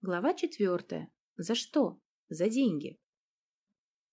Глава четвертая. За что? За деньги.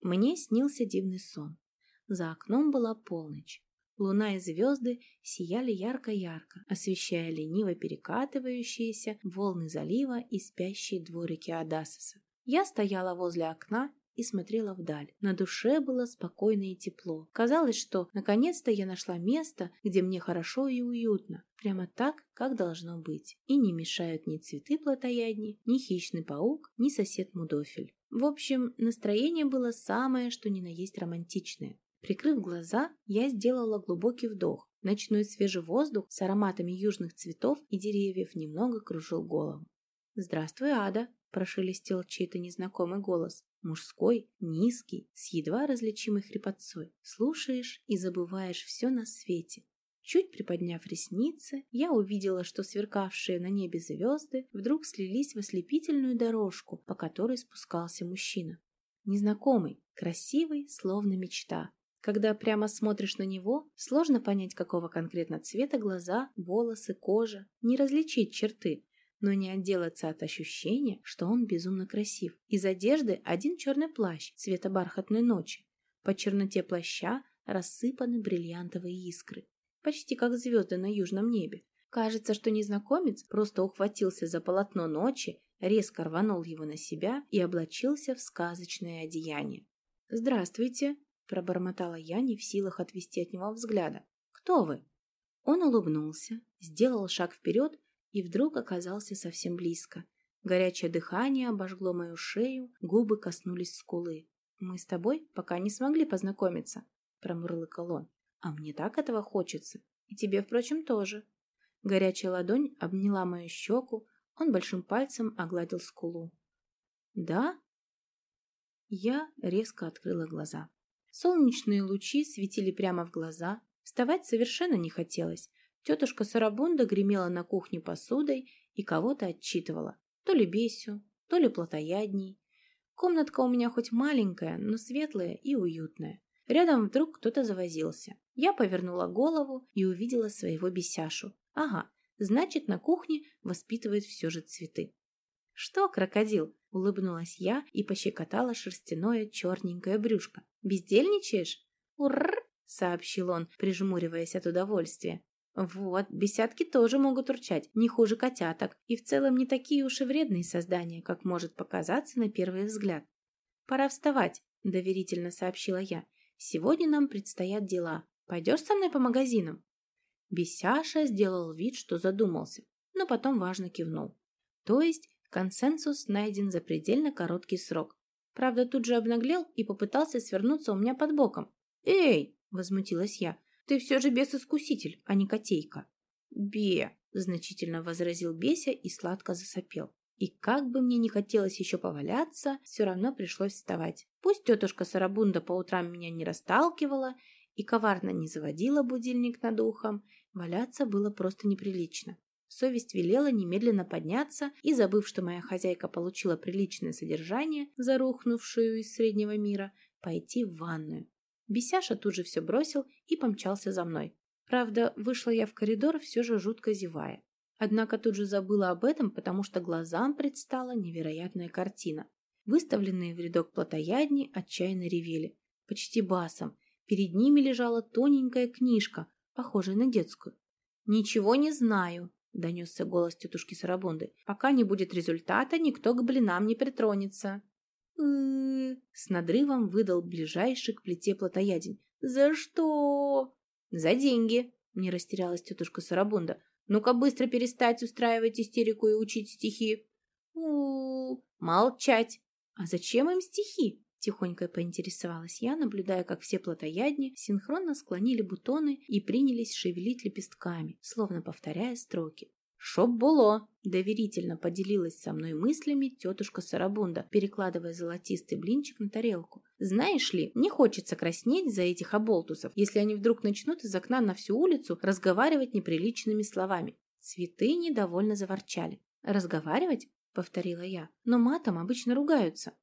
Мне снился дивный сон. За окном была полночь. Луна и звезды сияли ярко-ярко, освещая лениво перекатывающиеся волны залива и спящие дворики Адасоса. Я стояла возле окна и смотрела вдаль. На душе было спокойно и тепло. Казалось, что наконец-то я нашла место, где мне хорошо и уютно. Прямо так, как должно быть. И не мешают ни цветы плотоядни, ни хищный паук, ни сосед Мудофель. В общем, настроение было самое, что ни на есть романтичное. Прикрыв глаза, я сделала глубокий вдох. Ночной свежий воздух с ароматами южных цветов и деревьев немного кружил голову. «Здравствуй, Ада!» – прошелестел чей-то незнакомый голос. Мужской, низкий, с едва различимой хрипотцой. Слушаешь и забываешь все на свете. Чуть приподняв ресницы, я увидела, что сверкавшие на небе звезды вдруг слились в ослепительную дорожку, по которой спускался мужчина. Незнакомый, красивый, словно мечта. Когда прямо смотришь на него, сложно понять, какого конкретно цвета глаза, волосы, кожа, не различить черты, но не отделаться от ощущения, что он безумно красив. Из одежды один черный плащ цвета бархатной ночи. По черноте плаща рассыпаны бриллиантовые искры, почти как звезды на южном небе. Кажется, что незнакомец просто ухватился за полотно ночи, резко рванул его на себя и облачился в сказочное одеяние. «Здравствуйте!» – пробормотала я, не в силах отвести от него взгляда. «Кто вы?» Он улыбнулся, сделал шаг вперед и вдруг оказался совсем близко. Горячее дыхание обожгло мою шею, губы коснулись скулы. «Мы с тобой пока не смогли познакомиться», — промурлыкал он. «А мне так этого хочется. И тебе, впрочем, тоже». Горячая ладонь обняла мою щеку, он большим пальцем огладил скулу. «Да?» Я резко открыла глаза. Солнечные лучи светили прямо в глаза. Вставать совершенно не хотелось, Тетушка Сарабунда гремела на кухне посудой и кого-то отчитывала. То ли Бесю, то ли плотоядней. Комнатка у меня хоть маленькая, но светлая и уютная. Рядом вдруг кто-то завозился. Я повернула голову и увидела своего бесяшу. Ага, значит, на кухне воспитывает все же цветы. «Что, крокодил?» – улыбнулась я и пощекотала шерстяное черненькое брюшко. «Бездельничаешь?» «Уррр!» – сообщил он, прижмуриваясь от удовольствия. Вот, бесятки тоже могут урчать, не хуже котяток, и в целом не такие уж и вредные создания, как может показаться на первый взгляд. «Пора вставать», – доверительно сообщила я. «Сегодня нам предстоят дела. Пойдешь со мной по магазинам?» Бесяша сделал вид, что задумался, но потом важно кивнул. То есть консенсус найден за предельно короткий срок. Правда, тут же обнаглел и попытался свернуться у меня под боком. «Эй!» – возмутилась я. Ты все же бес-искуситель, а не котейка. Бе, значительно возразил Беся и сладко засопел. И как бы мне не хотелось еще поваляться, все равно пришлось вставать. Пусть тетушка Сарабунда по утрам меня не расталкивала и коварно не заводила будильник над ухом, валяться было просто неприлично. Совесть велела немедленно подняться и, забыв, что моя хозяйка получила приличное содержание, зарухнувшую из среднего мира, пойти в ванную. Бесяша тут же все бросил и помчался за мной. Правда, вышла я в коридор все же жутко зевая. Однако тут же забыла об этом, потому что глазам предстала невероятная картина. Выставленные в рядок плотоядни отчаянно ревели. Почти басом. Перед ними лежала тоненькая книжка, похожая на детскую. «Ничего не знаю», — донесся голос тетушки Сарабонды. «Пока не будет результата, никто к блинам не притронется» с надрывом выдал ближайший к плите плотоядень. «За что?» «За деньги», — не растерялась тетушка Сарабунда. «Ну-ка быстро перестать устраивать истерику и учить стихи». у, молчать!» «А зачем им стихи?» — тихонько поинтересовалась я, наблюдая, как все плотоядни синхронно склонили бутоны и принялись шевелить лепестками, словно повторяя строки. «Шоп было!» – доверительно поделилась со мной мыслями тетушка Сарабунда, перекладывая золотистый блинчик на тарелку. «Знаешь ли, не хочется краснеть за этих оболтусов, если они вдруг начнут из окна на всю улицу разговаривать неприличными словами». Цветы недовольно заворчали. «Разговаривать?» – повторила я. «Но матом обычно ругаются».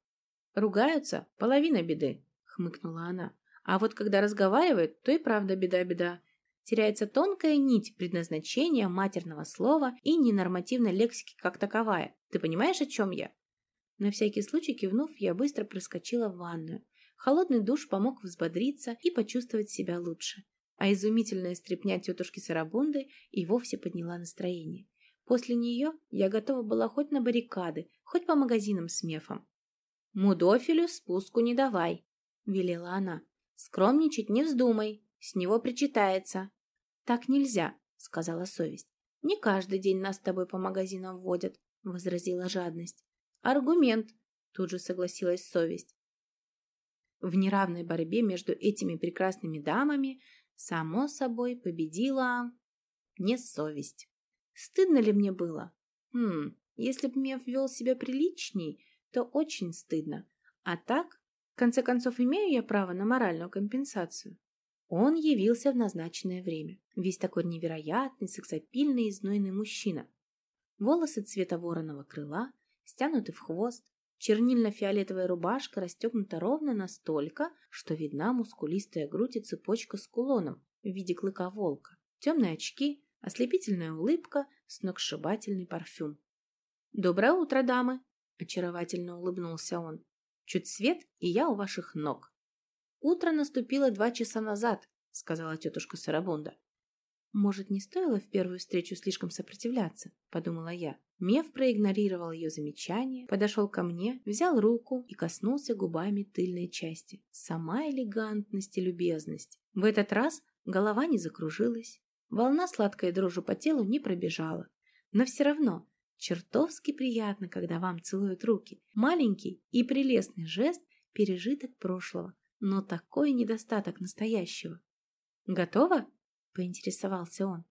«Ругаются? Половина беды», – хмыкнула она. «А вот когда разговаривают, то и правда беда-беда. Теряется тонкая нить предназначения матерного слова и ненормативной лексики как таковая. Ты понимаешь, о чем я? На всякий случай кивнув, я быстро проскочила в ванную. Холодный душ помог взбодриться и почувствовать себя лучше. А изумительная стряпня тетушки Сарабунды и вовсе подняла настроение. После нее я готова была хоть на баррикады, хоть по магазинам с мефом. «Мудофилю спуску не давай», — велела она. «Скромничать не вздумай, с него причитается». «Так нельзя», — сказала совесть. «Не каждый день нас с тобой по магазинам водят», — возразила жадность. «Аргумент», — тут же согласилась совесть. В неравной борьбе между этими прекрасными дамами, само собой, победила не совесть. Стыдно ли мне было? Хм, если бы Мев вел себя приличней, то очень стыдно. А так, в конце концов, имею я право на моральную компенсацию. Он явился в назначенное время. Весь такой невероятный, сексапильный и знойный мужчина. Волосы цвета вороного крыла, стянуты в хвост, чернильно-фиолетовая рубашка расстегнута ровно настолько, что видна мускулистая грудь и цепочка с кулоном в виде клыка волка, темные очки, ослепительная улыбка, сногсшибательный парфюм. «Доброе утро, дамы!» — очаровательно улыбнулся он. «Чуть свет, и я у ваших ног». «Утро наступило два часа назад», — сказала тетушка Сарабунда. «Может, не стоило в первую встречу слишком сопротивляться?» — подумала я. Мев проигнорировал ее замечание, подошел ко мне, взял руку и коснулся губами тыльной части. Сама элегантность и любезность. В этот раз голова не закружилась, волна сладкой дрожи по телу не пробежала. Но все равно чертовски приятно, когда вам целуют руки. Маленький и прелестный жест – пережиток прошлого, но такой недостаток настоящего. «Готово?» – поинтересовался он.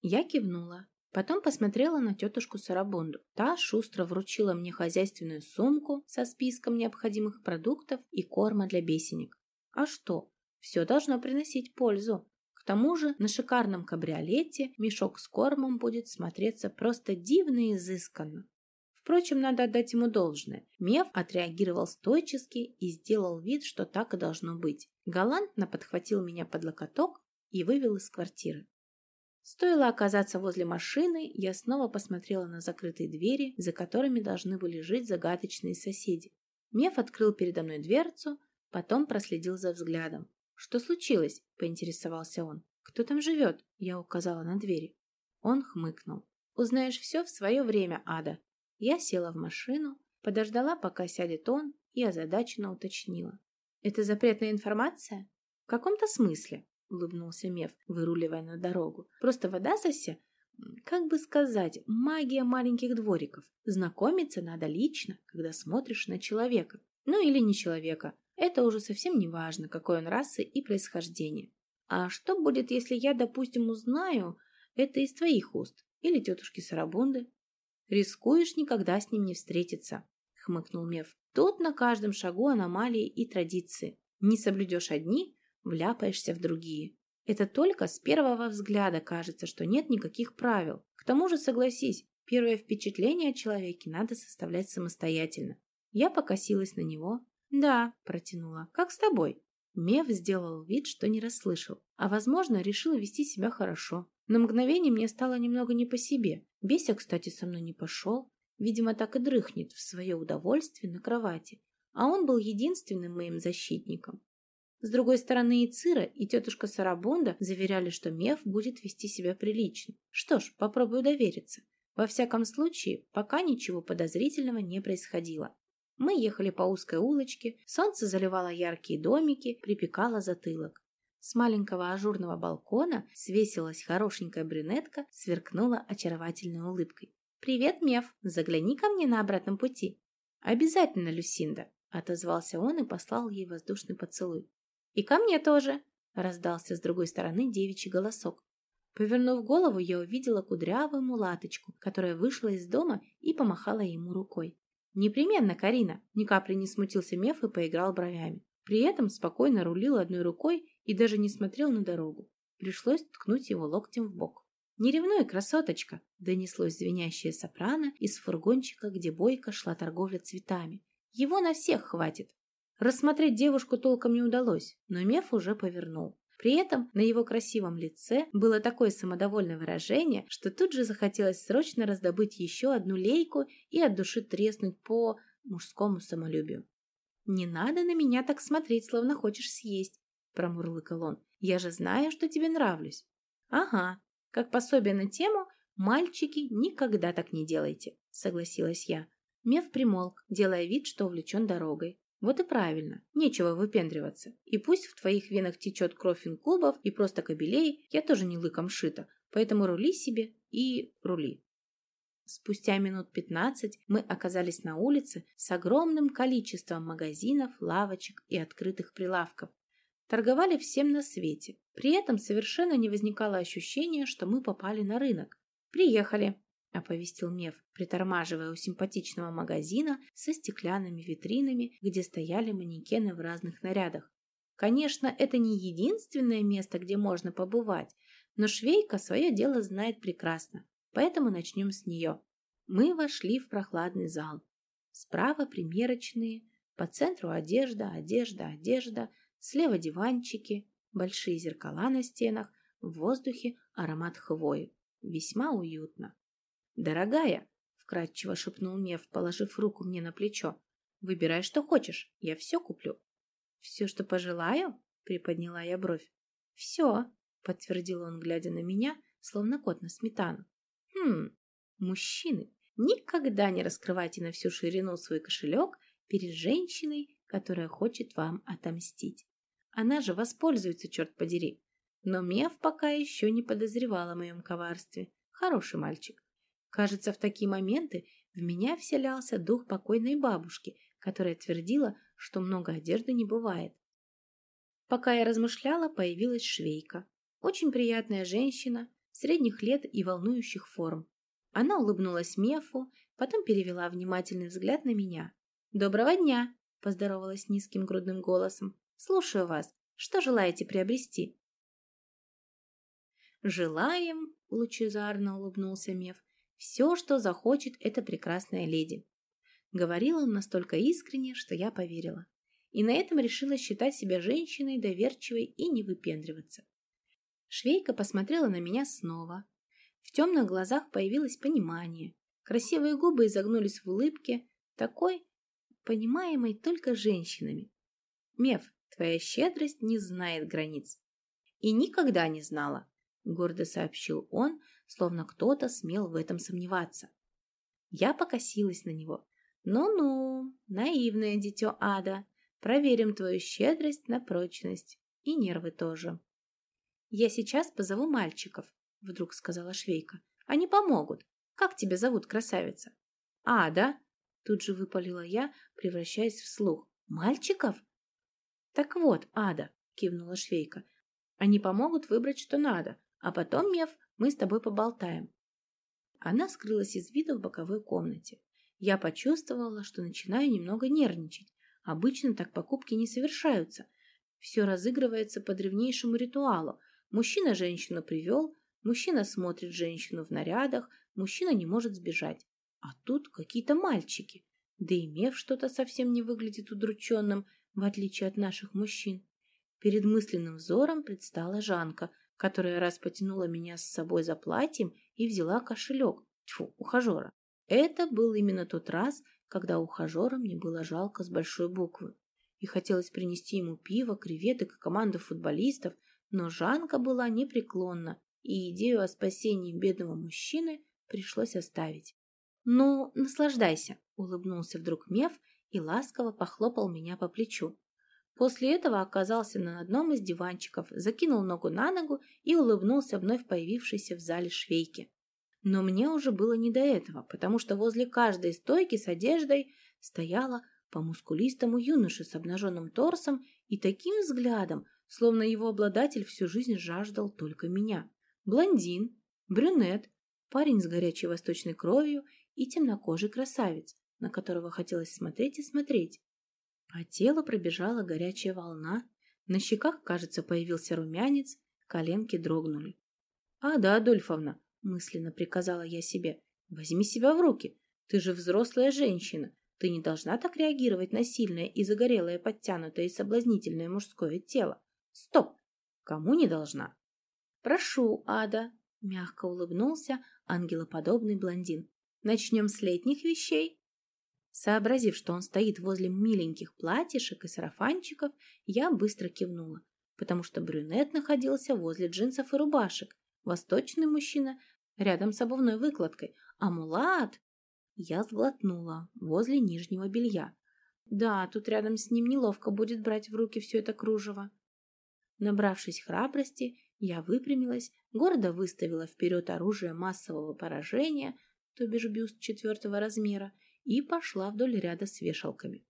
Я кивнула. Потом посмотрела на тетушку Сарабонду. Та шустро вручила мне хозяйственную сумку со списком необходимых продуктов и корма для бесенек. А что? Все должно приносить пользу. К тому же на шикарном кабриолете мешок с кормом будет смотреться просто дивно и изысканно. Впрочем, надо отдать ему должное. Мев отреагировал стойчески и сделал вид, что так и должно быть. Галантно подхватил меня под локоток и вывел из квартиры. Стоило оказаться возле машины, я снова посмотрела на закрытые двери, за которыми должны были жить загадочные соседи. Меф открыл передо мной дверцу, потом проследил за взглядом. «Что случилось?» – поинтересовался он. «Кто там живет?» – я указала на двери. Он хмыкнул. «Узнаешь все в свое время, Ада». Я села в машину, подождала, пока сядет он, и озадаченно уточнила. «Это запретная информация?» «В каком-то смысле?» — улыбнулся Мев, выруливая на дорогу. «Просто вода Адасосе, как бы сказать, магия маленьких двориков. Знакомиться надо лично, когда смотришь на человека. Ну или не человека. Это уже совсем не важно, какой он расы и происхождения. А что будет, если я, допустим, узнаю это из твоих уст или тетушки Сарабунды? Рискуешь никогда с ним не встретиться, хмыкнул Мев. Тут на каждом шагу аномалии и традиции. Не соблюдешь одни, вляпаешься в другие. Это только с первого взгляда кажется, что нет никаких правил. К тому же, согласись, первое впечатление о человеке надо составлять самостоятельно. Я покосилась на него. «Да», – протянула, – «как с тобой?» Мев сделал вид, что не расслышал, а, возможно, решил вести себя хорошо. На мгновение мне стало немного не по себе. Беся, кстати, со мной не пошел. Видимо, так и дрыхнет в свое удовольствие на кровати. А он был единственным моим защитником. С другой стороны, и Цира, и тетушка Сарабонда заверяли, что Меф будет вести себя прилично. Что ж, попробую довериться. Во всяком случае, пока ничего подозрительного не происходило. Мы ехали по узкой улочке, солнце заливало яркие домики, припекало затылок. С маленького ажурного балкона свесилась хорошенькая брюнетка, сверкнула очаровательной улыбкой. «Привет, Меф! Загляни ко мне на обратном пути!» «Обязательно, Люсинда!» — отозвался он и послал ей воздушный поцелуй. «И ко мне тоже!» — раздался с другой стороны девичий голосок. Повернув голову, я увидела кудрявую мулаточку, которая вышла из дома и помахала ему рукой. «Непременно, Карина!» Ни капли не смутился Меф и поиграл бровями. При этом спокойно рулил одной рукой и даже не смотрел на дорогу. Пришлось ткнуть его локтем в бок. «Не ревнуй, красоточка!» – донеслось звенящее сопрано из фургончика, где бойко шла торговля цветами. «Его на всех хватит!» Рассмотреть девушку толком не удалось, но Меф уже повернул. При этом на его красивом лице было такое самодовольное выражение, что тут же захотелось срочно раздобыть еще одну лейку и от души треснуть по мужскому самолюбию. «Не надо на меня так смотреть, словно хочешь съесть», – промурлыкал он. «Я же знаю, что тебе нравлюсь». «Ага, как пособие на тему «Мальчики, никогда так не делайте», – согласилась я. Мев примолк, делая вид, что увлечен дорогой. Вот и правильно, нечего выпендриваться. И пусть в твоих венах течет кровь инкубов и просто кобелей, я тоже не лыком шита, поэтому рули себе и рули. Спустя минут пятнадцать мы оказались на улице с огромным количеством магазинов, лавочек и открытых прилавков. Торговали всем на свете. При этом совершенно не возникало ощущения, что мы попали на рынок. «Приехали», — оповестил Мев, притормаживая у симпатичного магазина со стеклянными витринами, где стояли манекены в разных нарядах. Конечно, это не единственное место, где можно побывать, но швейка свое дело знает прекрасно, поэтому начнем с нее. Мы вошли в прохладный зал. Справа примерочные, по центру одежда, одежда, одежда, слева диванчики, большие зеркала на стенах, в воздухе аромат хвои. Весьма уютно. «Дорогая», — вкратчиво шепнул Мев, положив руку мне на плечо, — «выбирай, что хочешь, я все куплю». «Все, что пожелаю?» — приподняла я бровь. «Все», — подтвердил он, глядя на меня, словно кот на сметану. «Хм, мужчины, никогда не раскрывайте на всю ширину свой кошелек перед женщиной, которая хочет вам отомстить. Она же воспользуется, черт подери. Но Мев пока еще не подозревал о моем коварстве. Хороший мальчик. Кажется, в такие моменты в меня вселялся дух покойной бабушки, которая твердила, что много одежды не бывает. Пока я размышляла, появилась швейка. Очень приятная женщина, средних лет и волнующих форм. Она улыбнулась Мефу, потом перевела внимательный взгляд на меня. «Доброго дня!» – поздоровалась низким грудным голосом. «Слушаю вас. Что желаете приобрести?» «Желаем», — лучезарно улыбнулся Мев, — «все, что захочет эта прекрасная леди». Говорил он настолько искренне, что я поверила. И на этом решила считать себя женщиной доверчивой и не выпендриваться. Швейка посмотрела на меня снова. В темных глазах появилось понимание. Красивые губы изогнулись в улыбке, такой, понимаемой только женщинами. Мев, твоя щедрость не знает границ. И никогда не знала гордо сообщил он, словно кто-то смел в этом сомневаться. Я покосилась на него. «Ну-ну, наивное дитё ада, проверим твою щедрость на прочность. И нервы тоже». «Я сейчас позову мальчиков», — вдруг сказала швейка. «Они помогут. Как тебя зовут, красавица?» «Ада», — тут же выпалила я, превращаясь в слух. «Мальчиков?» «Так вот, Ада», — кивнула швейка, — «они помогут выбрать, что надо, а потом, Мев, мы с тобой поболтаем. Она скрылась из вида в боковой комнате. Я почувствовала, что начинаю немного нервничать. Обычно так покупки не совершаются. Все разыгрывается по древнейшему ритуалу. Мужчина женщину привел, мужчина смотрит женщину в нарядах, мужчина не может сбежать. А тут какие-то мальчики. Да и Мев что-то совсем не выглядит удрученным, в отличие от наших мужчин. Перед мысленным взором предстала Жанка – которая раз потянула меня с собой за платьем и взяла кошелек, тьфу, ухажера. Это был именно тот раз, когда ухажера мне было жалко с большой буквы. И хотелось принести ему пиво, креветок и команду футболистов, но Жанка была непреклонна, и идею о спасении бедного мужчины пришлось оставить. «Ну, наслаждайся», — улыбнулся вдруг Мев и ласково похлопал меня по плечу. После этого оказался на одном из диванчиков, закинул ногу на ногу и улыбнулся вновь появившейся в зале швейке. Но мне уже было не до этого, потому что возле каждой стойки с одеждой стояла по мускулистому юноше с обнаженным торсом и таким взглядом, словно его обладатель всю жизнь жаждал только меня. Блондин, брюнет, парень с горячей восточной кровью и темнокожий красавец, на которого хотелось смотреть и смотреть. По телу пробежала горячая волна, на щеках, кажется, появился румянец, коленки дрогнули. «Ада Адольфовна», — мысленно приказала я себе, — «возьми себя в руки. Ты же взрослая женщина. Ты не должна так реагировать на сильное и загорелое, подтянутое и соблазнительное мужское тело. Стоп! Кому не должна? Прошу, Ада, мягко улыбнулся ангелоподобный блондин. Начнем с летних вещей. Сообразив, что он стоит возле миленьких платьишек и сарафанчиков, я быстро кивнула, потому что брюнет находился возле джинсов и рубашек, восточный мужчина рядом с обувной выкладкой, а мулат... Я сглотнула возле нижнего белья. Да, тут рядом с ним неловко будет брать в руки все это кружево. Набравшись храбрости, я выпрямилась, гордо выставила вперед оружие массового поражения, то бишь бюст четвертого размера, и пошла вдоль ряда с вешалками.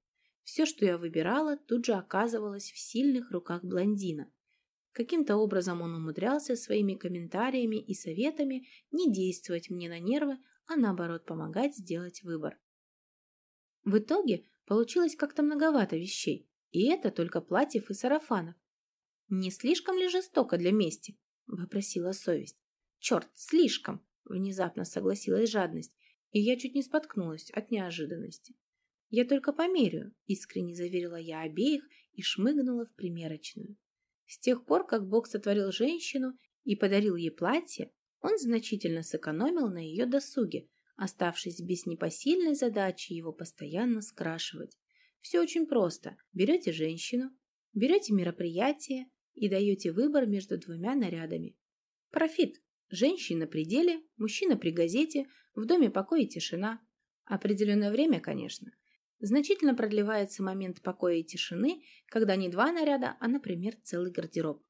Все, что я выбирала, тут же оказывалось в сильных руках блондина. Каким-то образом он умудрялся своими комментариями и советами не действовать мне на нервы, а наоборот помогать сделать выбор. В итоге получилось как-то многовато вещей, и это только платьев и сарафанов. «Не слишком ли жестоко для мести?» – вопросила совесть. «Черт, слишком!» – внезапно согласилась жадность, и я чуть не споткнулась от неожиданности. «Я только померяю», – искренне заверила я обеих и шмыгнула в примерочную. С тех пор, как Бог сотворил женщину и подарил ей платье, он значительно сэкономил на ее досуге, оставшись без непосильной задачи его постоянно скрашивать. Все очень просто. Берете женщину, берете мероприятие, и даете выбор между двумя нарядами. Профит. Женщина при деле, мужчина при газете, в доме покой и тишина. Определенное время, конечно. Значительно продлевается момент покоя и тишины, когда не два наряда, а, например, целый гардероб.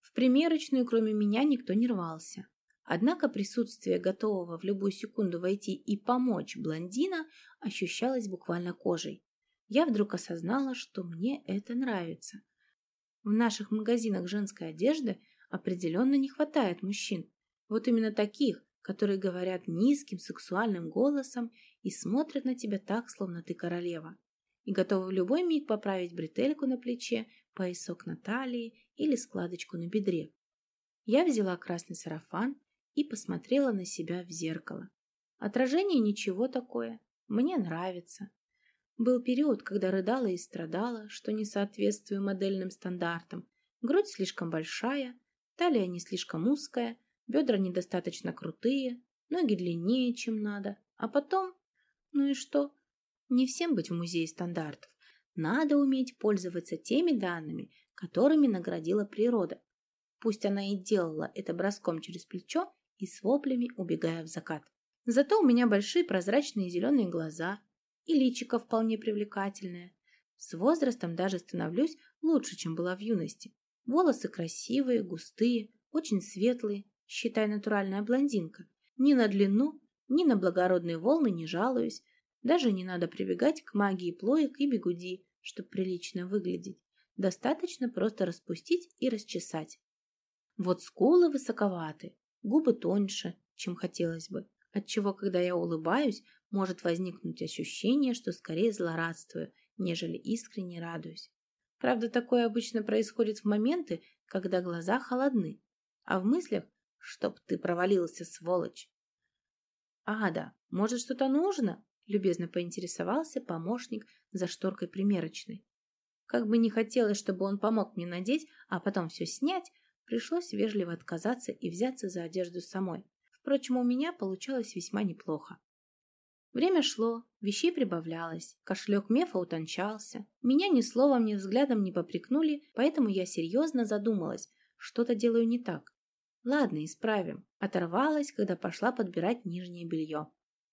В примерочную, кроме меня, никто не рвался. Однако присутствие готового в любую секунду войти и помочь блондина ощущалось буквально кожей. Я вдруг осознала, что мне это нравится. В наших магазинах женской одежды определенно не хватает мужчин. Вот именно таких, которые говорят низким сексуальным голосом и смотрят на тебя так, словно ты королева, и готовы в любой миг поправить бретельку на плече, поясок на талии или складочку на бедре. Я взяла красный сарафан и посмотрела на себя в зеркало. Отражение ничего такое, мне нравится. Был период, когда рыдала и страдала, что не соответствую модельным стандартам. Грудь слишком большая, талия не слишком узкая, бедра недостаточно крутые, ноги длиннее, чем надо. А потом... Ну и что? Не всем быть в музее стандартов. Надо уметь пользоваться теми данными, которыми наградила природа. Пусть она и делала это броском через плечо и с воплями убегая в закат. Зато у меня большие прозрачные зеленые глаза, и личико вполне привлекательное. С возрастом даже становлюсь лучше, чем была в юности. Волосы красивые, густые, очень светлые, считай натуральная блондинка. Ни на длину, ни на благородные волны не жалуюсь. Даже не надо прибегать к магии плоек и бегуди, чтобы прилично выглядеть. Достаточно просто распустить и расчесать. Вот скулы высоковаты, губы тоньше, чем хотелось бы, отчего, когда я улыбаюсь, может возникнуть ощущение, что скорее злорадствую, нежели искренне радуюсь. Правда, такое обычно происходит в моменты, когда глаза холодны, а в мыслях «чтоб ты провалился, сволочь». «Ада, может, что-то нужно?» – любезно поинтересовался помощник за шторкой примерочной. Как бы не хотелось, чтобы он помог мне надеть, а потом все снять, пришлось вежливо отказаться и взяться за одежду самой. Впрочем, у меня получалось весьма неплохо. Время шло, вещей прибавлялось, кошелек Мефа утончался. Меня ни словом, ни взглядом не попрекнули, поэтому я серьезно задумалась, что-то делаю не так. Ладно, исправим. Оторвалась, когда пошла подбирать нижнее белье.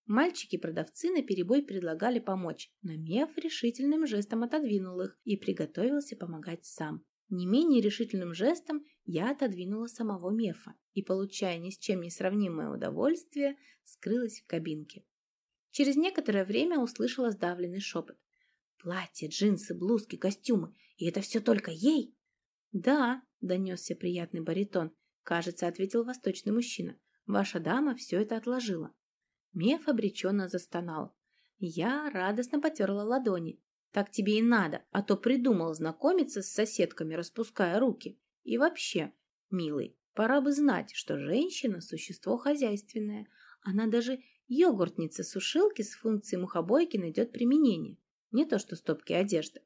Мальчики-продавцы наперебой предлагали помочь, но Меф решительным жестом отодвинул их и приготовился помогать сам. Не менее решительным жестом я отодвинула самого Мефа и, получая ни с чем не сравнимое удовольствие, скрылась в кабинке. Через некоторое время услышала сдавленный шепот. «Платье, джинсы, блузки, костюмы. И это все только ей?» «Да», — донесся приятный баритон. «Кажется», — ответил восточный мужчина. «Ваша дама все это отложила». Меф обреченно застонал. Я радостно потерла ладони. «Так тебе и надо, а то придумал знакомиться с соседками, распуская руки. И вообще, милый, пора бы знать, что женщина – существо хозяйственное. Она даже Йогуртница сушилки с функцией мухобойки найдет применение, не то что стопки одежды.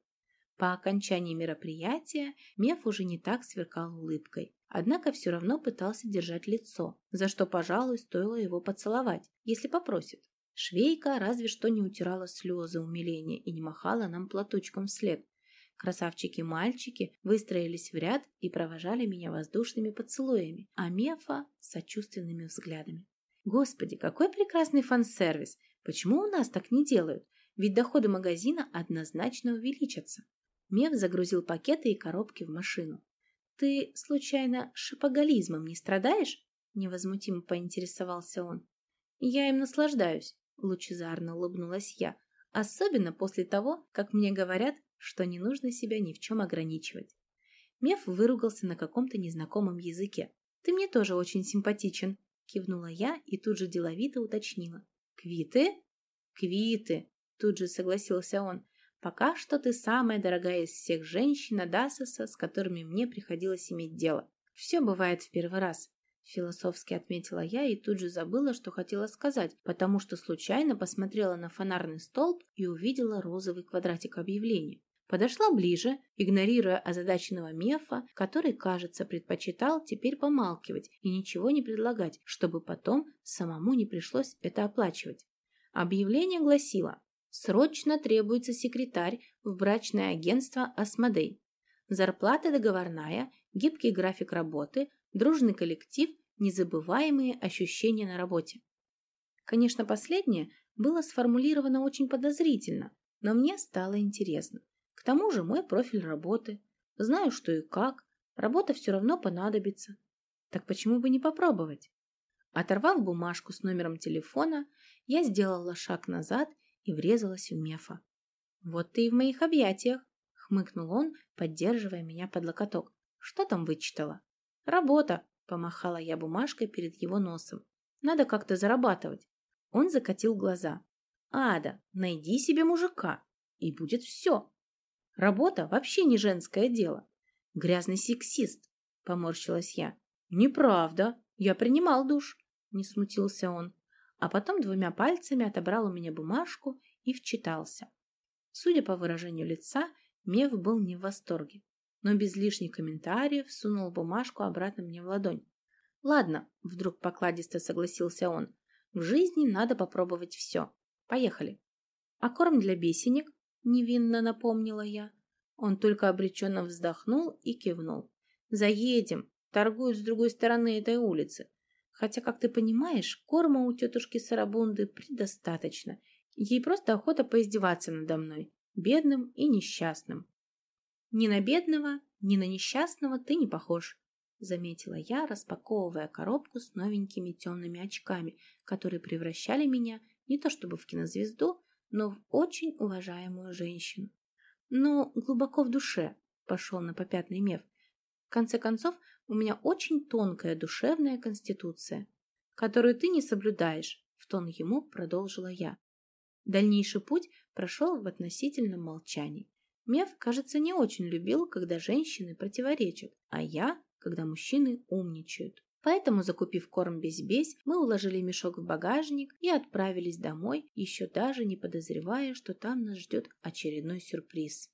По окончании мероприятия Меф уже не так сверкал улыбкой. Однако все равно пытался держать лицо, за что, пожалуй, стоило его поцеловать, если попросит. Швейка разве что не утирала слезы умиления и не махала нам платочком вслед. Красавчики-мальчики выстроились в ряд и провожали меня воздушными поцелуями, а Мефа – сочувственными взглядами. Господи, какой прекрасный фан-сервис! Почему у нас так не делают? Ведь доходы магазина однозначно увеличатся. Меф загрузил пакеты и коробки в машину. «Ты, случайно, шипоголизмом не страдаешь?» Невозмутимо поинтересовался он. «Я им наслаждаюсь», — лучезарно улыбнулась я. «Особенно после того, как мне говорят, что не нужно себя ни в чем ограничивать». Меф выругался на каком-то незнакомом языке. «Ты мне тоже очень симпатичен», — кивнула я и тут же деловито уточнила. «Квиты?» «Квиты», — тут же согласился он. Пока что ты самая дорогая из всех женщин Адасоса, с которыми мне приходилось иметь дело. Все бывает в первый раз. Философски отметила я и тут же забыла, что хотела сказать, потому что случайно посмотрела на фонарный столб и увидела розовый квадратик объявления. Подошла ближе, игнорируя озадаченного мефа, который, кажется, предпочитал теперь помалкивать и ничего не предлагать, чтобы потом самому не пришлось это оплачивать. Объявление гласило Срочно требуется секретарь в брачное агентство «Асмодей». Зарплата договорная, гибкий график работы, дружный коллектив, незабываемые ощущения на работе. Конечно, последнее было сформулировано очень подозрительно, но мне стало интересно. Тому же мой профиль работы. Знаю, что и как. Работа все равно понадобится. Так почему бы не попробовать? Оторвав бумажку с номером телефона, я сделала шаг назад и врезалась в Мефа. «Вот ты и в моих объятиях!» — хмыкнул он, поддерживая меня под локоток. «Что там вычитала?» «Работа!» — помахала я бумажкой перед его носом. «Надо как-то зарабатывать». Он закатил глаза. «Ада, найди себе мужика, и будет все!» «Работа вообще не женское дело!» «Грязный сексист!» — поморщилась я. «Неправда! Я принимал душ!» — не смутился он а потом двумя пальцами отобрал у меня бумажку и вчитался. Судя по выражению лица, Мев был не в восторге, но без лишних комментариев сунул бумажку обратно мне в ладонь. «Ладно», — вдруг покладисто согласился он, — «в жизни надо попробовать все. Поехали». «А корм для бесенек?» — невинно напомнила я. Он только обреченно вздохнул и кивнул. «Заедем. Торгуют с другой стороны этой улицы. Хотя, как ты понимаешь, корма у тетушки Сарабунды предостаточно. Ей просто охота поиздеваться надо мной, бедным и несчастным. Ни на бедного, ни на несчастного ты не похож, заметила я, распаковывая коробку с новенькими темными очками, которые превращали меня не то чтобы в кинозвезду, но в очень уважаемую женщину. Но глубоко в душе пошел на попятный меф. В конце концов, у меня очень тонкая душевная конституция, которую ты не соблюдаешь, в тон ему продолжила я. Дальнейший путь прошел в относительном молчании. Мев, кажется, не очень любил, когда женщины противоречат, а я, когда мужчины умничают. Поэтому, закупив корм без-без, мы уложили мешок в багажник и отправились домой, еще даже не подозревая, что там нас ждет очередной сюрприз.